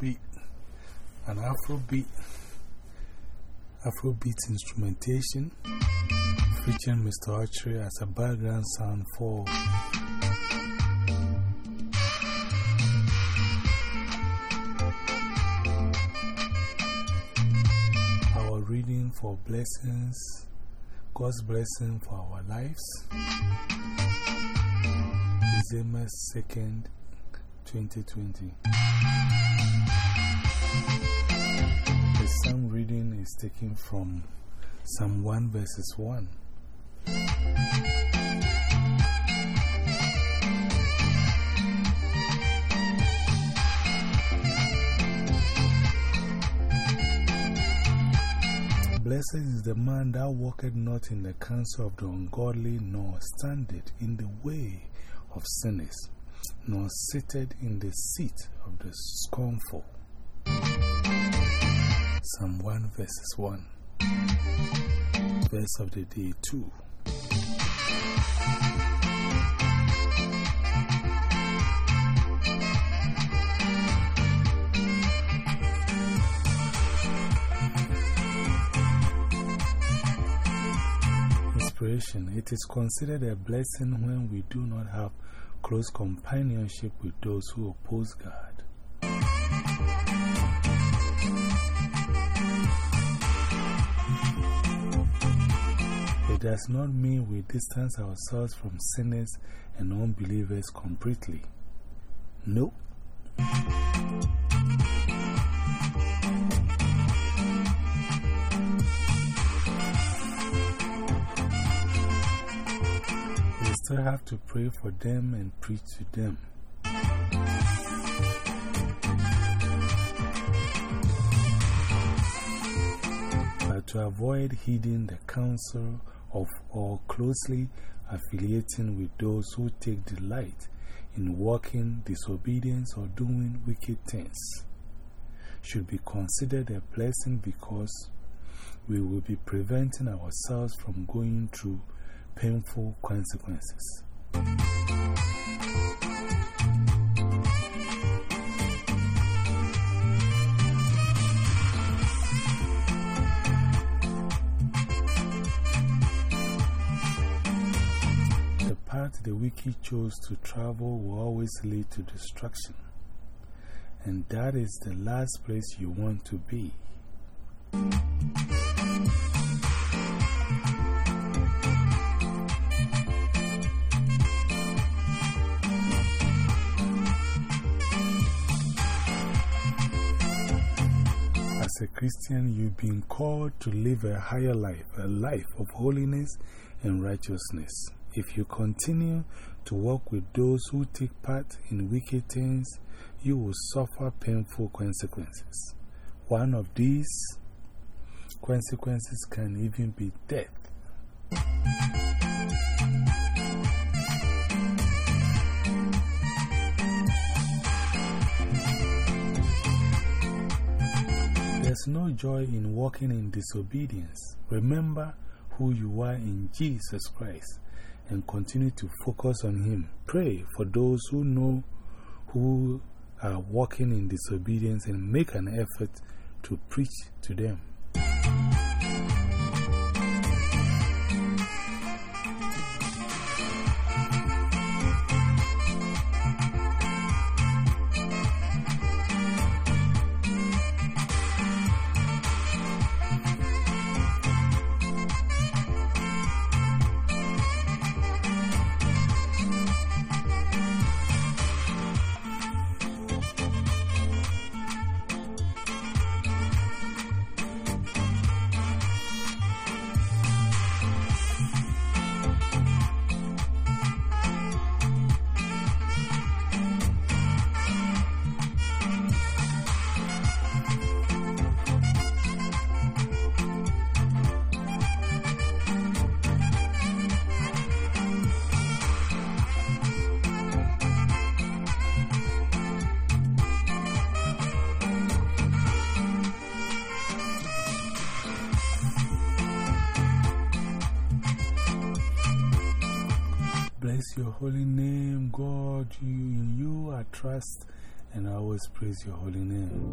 beat, an Afro beat, Afro beat instrumentation featuring Mr. Archery as a background sound for our reading for blessings, God's blessing for our lives. December 2nd, 2020. Taken from Psalm 1 verses 1. Blessed is the man that walketh not in the counsel of the ungodly, nor standeth in the way of sinners, nor sitteth in the seat of the scornful. Psalm 1 verses 1. Verse of the day 2. Inspiration It is considered a blessing when we do not have close companionship with those who oppose God. Does not mean we distance ourselves from sinners and unbelievers completely. No. We still have to pray for them and preach to them. But to avoid heeding the counsel of or closely affiliating with those who take delight in walking disobedience or doing wicked things should be considered a blessing because we will be preventing ourselves from going through painful consequences. Path the wicked chose to travel will always lead to destruction, and that is the last place you want to be. As a Christian, you've been called to live a higher life, a life of holiness and righteousness. If you continue to walk with those who take part in wicked things, you will suffer painful consequences. One of these consequences can even be death. There's no joy in walking in disobedience. Remember who you are in Jesus Christ and continue to focus on Him. Pray for those who know who are walking in disobedience and make an effort to preach to them. Your holy name, God. You, in you I trust and I always praise your holy name.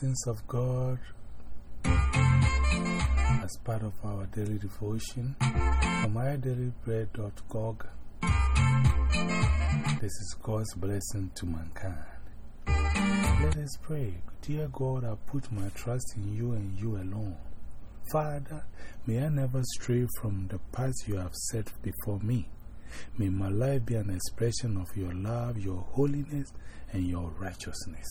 Blessings of God as part of our daily devotion from idailybread.org. This is God's blessing to mankind. Let us pray. Dear God, I put my trust in you and you alone. Father, may I never stray from the path you have set before me. May my life be an expression of your love, your holiness, and your righteousness.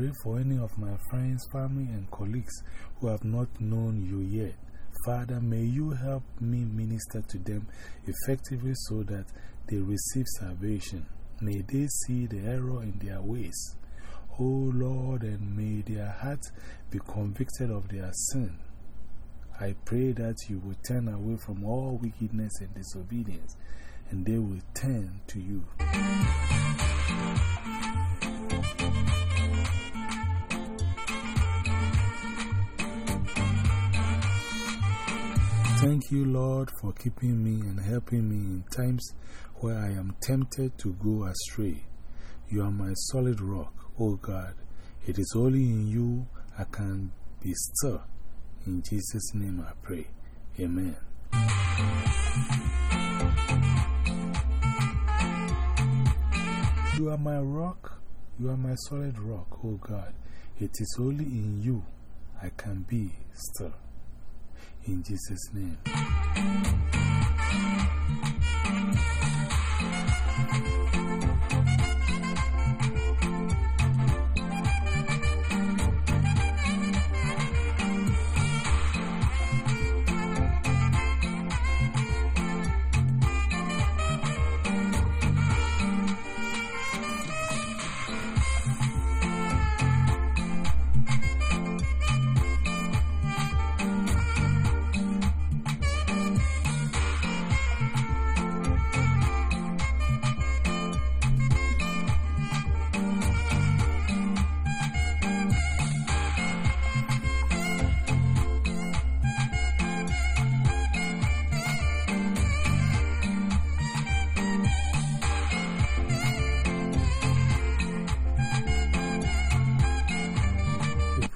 Pray for any of my friends, family, and colleagues who have not known you yet. Father, may you help me minister to them effectively so that they receive salvation. May they see the error in their ways. O oh Lord, and may their hearts be convicted of their sin. I pray that you will turn away from all wickedness and disobedience, and they will turn to you. Thank you, Lord, for keeping me and helping me in times where I am tempted to go astray. You are my solid rock, O God. It is only in you I can be still. In Jesus' name I pray. Amen. You are my rock. You are my solid rock, O God. It is only in you I can be still in Jesus' name.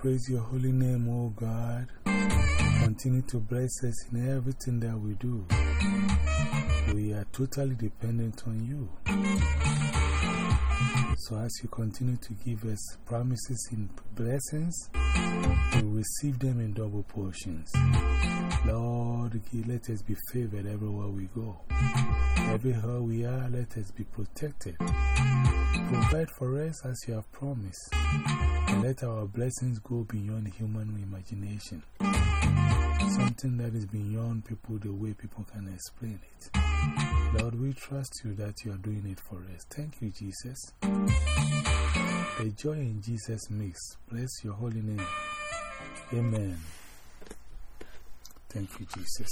Praise your holy name, O God. Continue to bless us in everything that we do. We are totally dependent on you. So, as you continue to give us promises and blessings, we receive them in double portions. Lord, let us be favored everywhere we go. Everywhere we are, let us be protected. Provide for us as you have promised. And let our blessings go beyond human imagination. Something that is beyond people the way people can explain it. Lord, we trust you that you are doing it for us. Thank you, Jesus. The joy in Jesus makes. Bless your holy name. Amen. Thank you, Jesus.